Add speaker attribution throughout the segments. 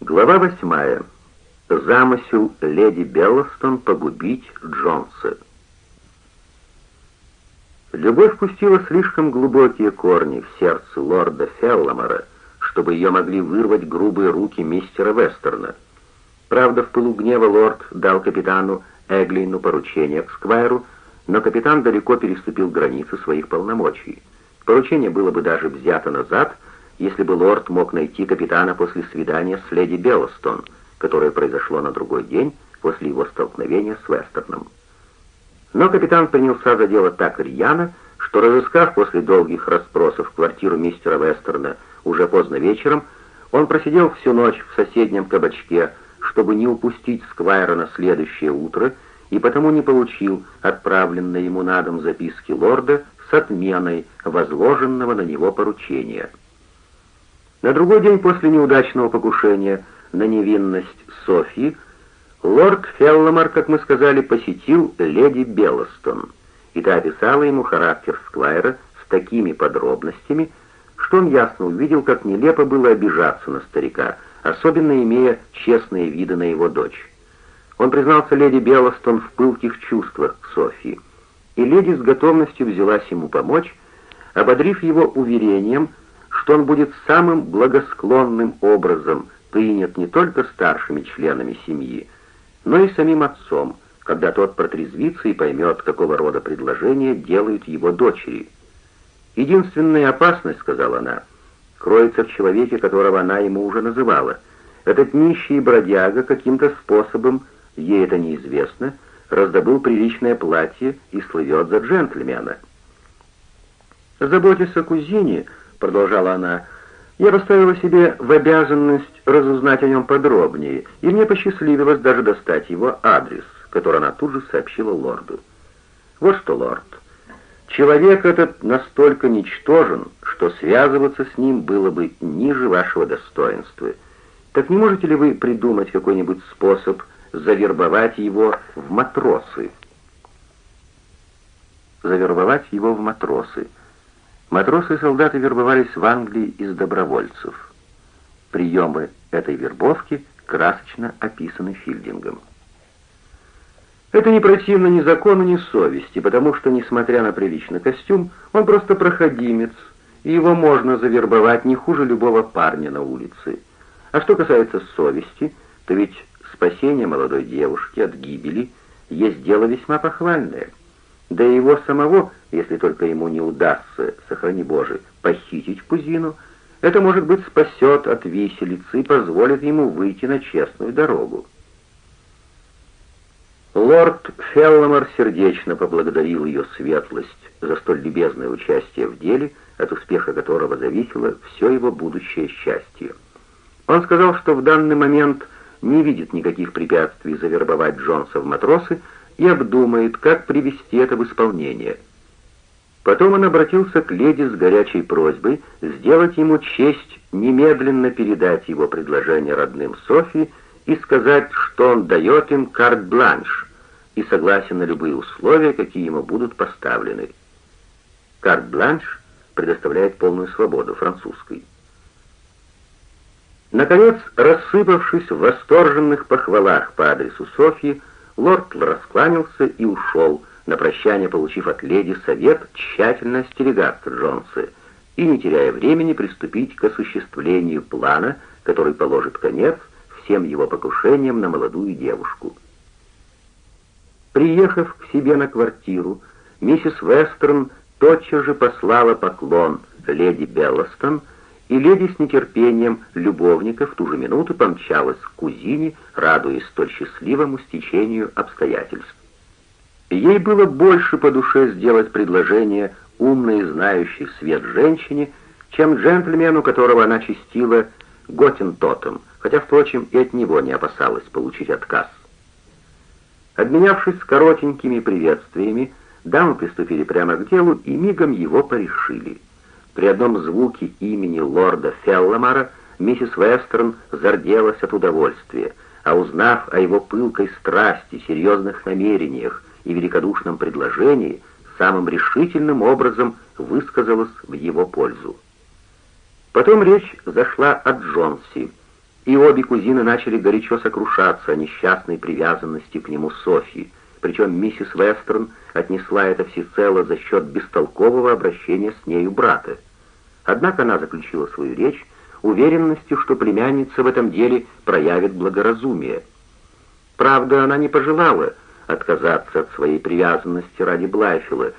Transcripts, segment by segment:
Speaker 1: Глава восьмая. Замысел леди Беллостон погубить Джонса. Любовь пустила слишком глубокие корни в сердце лорда Фелломера, чтобы ее могли вырвать грубые руки мистера Вестерна. Правда, в пылу гнева лорд дал капитану Эглину поручение к Сквайру, но капитан далеко переступил границы своих полномочий. Поручение было бы даже взято назад, если бы лорд мог найти капитана после свидания с леди Беллостон, которое произошло на другой день после его столкновения с Вестерном. Но капитан принялся за дело так рьяно, что, разыскав после долгих расспросов квартиру мистера Вестерна уже поздно вечером, он просидел всю ночь в соседнем кабачке, чтобы не упустить Сквайра на следующее утро, и потому не получил отправленной ему на дом записки лорда с отменой возложенного на него поручения. На другой день после неудачного покушения на невинность Софьи лорд Фелломар, как мы сказали, посетил леди Беллостон, и та описала ему характер Сквайра с такими подробностями, что он ясно увидел, как нелепо было обижаться на старика, особенно имея честные виды на его дочь. Он признался леди Беллостон в пылких чувствах к Софии, и леди с готовностью взялась ему помочь, ободрив его уверением, что он будет самым благосклонным образом принят не только старшими членами семьи, но и самим отцом, когда тот протрезвится и поймет, какого рода предложения делают его дочери. «Единственная опасность, — сказала она, — кроется в человеке, которого она ему уже называла. Этот нищий бродяга каким-то способом, ей это неизвестно, раздобыл приличное платье и слывет за джентльмена». «Заботясь о кузине, — продолжала она, — я поставила себе в обязанность разузнать о нем подробнее, и мне посчастливилось даже достать его адрес, который она тут же сообщила лорду. Вот что, лорд, человек этот настолько ничтожен, что связываться с ним было бы ниже вашего достоинства. Так не можете ли вы придумать какой-нибудь способ завербовать его в матросы? Завербовать его в матросы — Матросы и солдаты вербовались в Англии из добровольцев. Приемы этой вербовки красочно описаны Филдингом. Это не противно ни закону, ни совести, потому что, несмотря на приличный костюм, он просто проходимец, и его можно завербовать не хуже любого парня на улице. А что касается совести, то ведь спасение молодой девушки от гибели есть дело весьма похвальное. Да и его самого, если только ему не удастся, сохрани Боже, похитить кузину, это, может быть, спасет от виселицы и позволит ему выйти на честную дорогу. Лорд Фелломер сердечно поблагодарил ее светлость за столь любезное участие в деле, от успеха которого зависело все его будущее счастье. Он сказал, что в данный момент не видит никаких препятствий завербовать Джонса в матросы, и обдумает, как привести это в исполнение. Потом он обратился к леди с горячей просьбой сделать ему честь немедленно передать его предложение родным Софи и сказать, что он дает им карт-бланш и согласен на любые условия, какие ему будут поставлены. Карт-бланш предоставляет полную свободу французской. Наконец, рассыпавшись в восторженных похвалах по адресу Софьи, Лорд раскланялся и ушел, на прощание получив от леди совет тщательно остерегаться Джонса и, не теряя времени, приступить к осуществлению плана, который положит конец всем его покушениям на молодую девушку. Приехав к себе на квартиру, миссис Вестерн тотчас же послала поклон леди Беллостон, и леди с нетерпением любовника в ту же минуту помчалась к кузине, радуясь столь счастливому стечению обстоятельств. Ей было больше по душе сделать предложение умной знающей свет женщине, чем джентльмену, которого она чистила Готентотом, хотя, впрочем, и от него не опасалась получить отказ. Обменявшись коротенькими приветствиями, дамы приступили прямо к делу и мигом его порешили — при одном звуке имени лорда Фелломара миссис Вестерн зарделась от удовольствия, а узнав о его пылкой страсти, серьезных намерениях и великодушном предложении, самым решительным образом высказалась в его пользу. Потом речь зашла о Джонси, и обе кузины начали горячо сокрушаться о несчастной привязанности к нему Софьи, причем миссис Вестерн отнесла это всецело за счет бестолкового обращения с нею брата. Однако она заключила свою речь уверенностью, что племянница в этом деле проявит благоразумие. Правда, она не пожелала отказаться от своей привязанности ради Блайфила,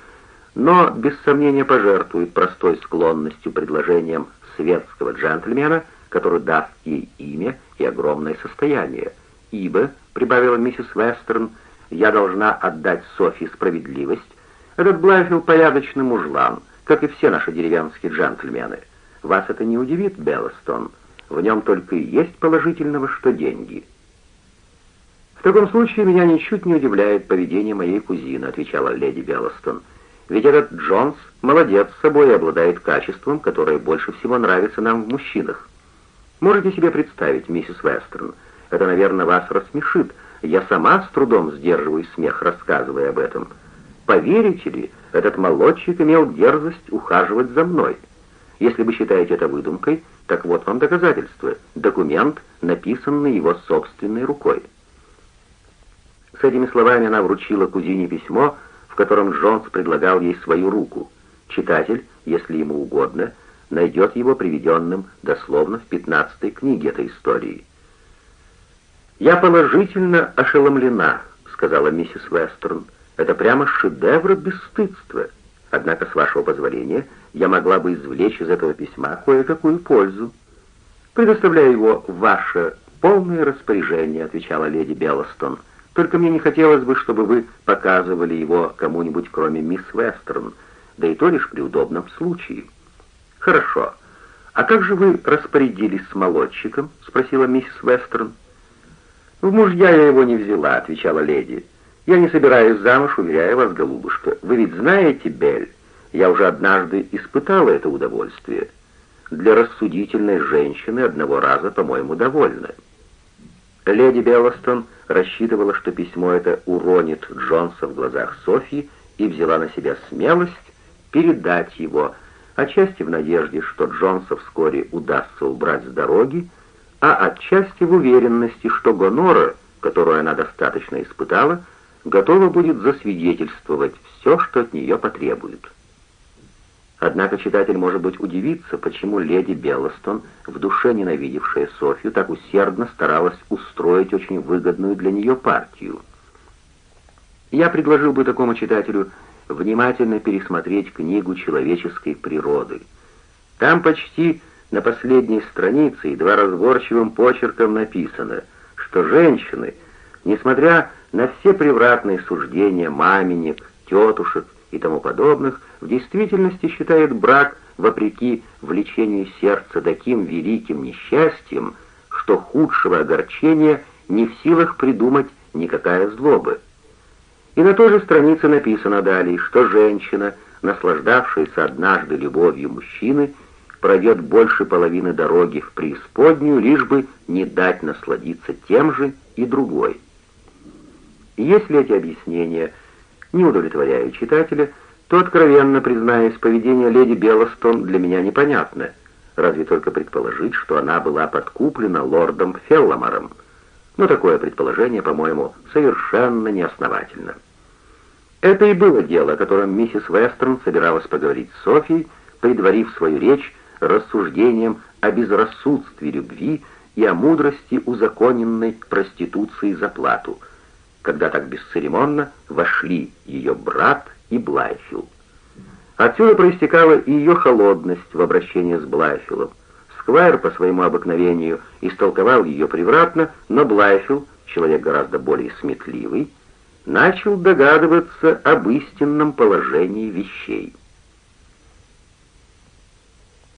Speaker 1: но без сомнения пожертвует простой склонностью предложением светского джентльмена, который даст ей имя и огромное состояние. Ибо, прибавила миссис Вестерн, я должна отдать Софии справедливость, этот Блайфилл порядочный мужлан, как и все наши деревенские джентльмены. Вас это не удивит, Беллостон? В нем только и есть положительного, что деньги. В таком случае меня ничуть не удивляет поведение моей кузины, отвечала леди Беллостон. Ведь этот Джонс молодец с собой и обладает качеством, которое больше всего нравится нам в мужчинах. Можете себе представить, миссис Вестерн, это, наверное, вас рассмешит. Я сама с трудом сдерживаю смех, рассказывая об этом. Поверите ли, этот молодчик имел дерзость ухаживать за мной. Если вы считаете это выдумкой, так вот вам доказательство. Документ, написанный его собственной рукой. С этими словами она вручила кузине письмо, в котором Джонс предлагал ей свою руку. Читатель, если ему угодно, найдет его приведенным дословно в пятнадцатой книге этой истории. «Я положительно ошеломлена», — сказала миссис Вестерн. «Это прямо шедевр бесстыдства. Однако, с вашего позволения, я могла бы извлечь из этого письма кое-какую пользу. Предоставляю его в ваше полное распоряжение», — отвечала леди Беллостон. «Только мне не хотелось бы, чтобы вы показывали его кому-нибудь, кроме мисс Вестерн, да и то лишь при удобном случае». «Хорошо. А как же вы распорядились с молодчиком?» — спросила миссис Вестерн. «В мужья я его не взяла», — отвечала леди. «Я не собираюсь замуж, уверяю вас, голубушка. Вы ведь знаете, Бель, я уже однажды испытала это удовольствие. Для рассудительной женщины одного раза, по-моему, довольно». Леди Беллостон рассчитывала, что письмо это уронит Джонса в глазах Софьи и взяла на себя смелость передать его, отчасти в надежде, что Джонса вскоре удастся убрать с дороги, а отчасти в уверенности, что Гонора, которую она достаточно испытала, готова будет засвидетельствовать все, что от нее потребует. Однако читатель, может быть, удивится, почему леди Беллостон, в душе ненавидевшая Софью, так усердно старалась устроить очень выгодную для нее партию. Я предложил бы такому читателю внимательно пересмотреть книгу человеческой природы. Там почти на последней странице едва разборчивым почерком написано, что женщины, несмотря на все превратные суждения маменек, тетушек и тому подобных, в действительности считают брак, вопреки влечению сердца, таким великим несчастьем, что худшего огорчения не в силах придумать никакая злоба. И на той же странице написано далее, что женщина, наслаждавшаяся однажды любовью мужчины, пройдет больше половины дороги в преисподнюю, лишь бы не дать насладиться тем же и другой. Если эти объяснения не удовлетворяют читателя, то, откровенно признаясь, поведение леди Беллостон для меня непонятно, разве только предположить, что она была подкуплена лордом Фелломором. Но такое предположение, по-моему, совершенно неосновательно. Это и было дело, о котором миссис Вестерн собиралась поговорить с Софией, предварив свою речь рассуждением о безрассудстве любви и о мудрости узаконенной проституции за плату, когда так бесцеремонно вошли ее брат и Блайфилл. Отсюда проистекала и ее холодность в обращении с Блайфиллом. Сквайр по своему обыкновению истолковал ее превратно, но Блайфилл, человек гораздо более сметливый, начал догадываться об истинном положении вещей.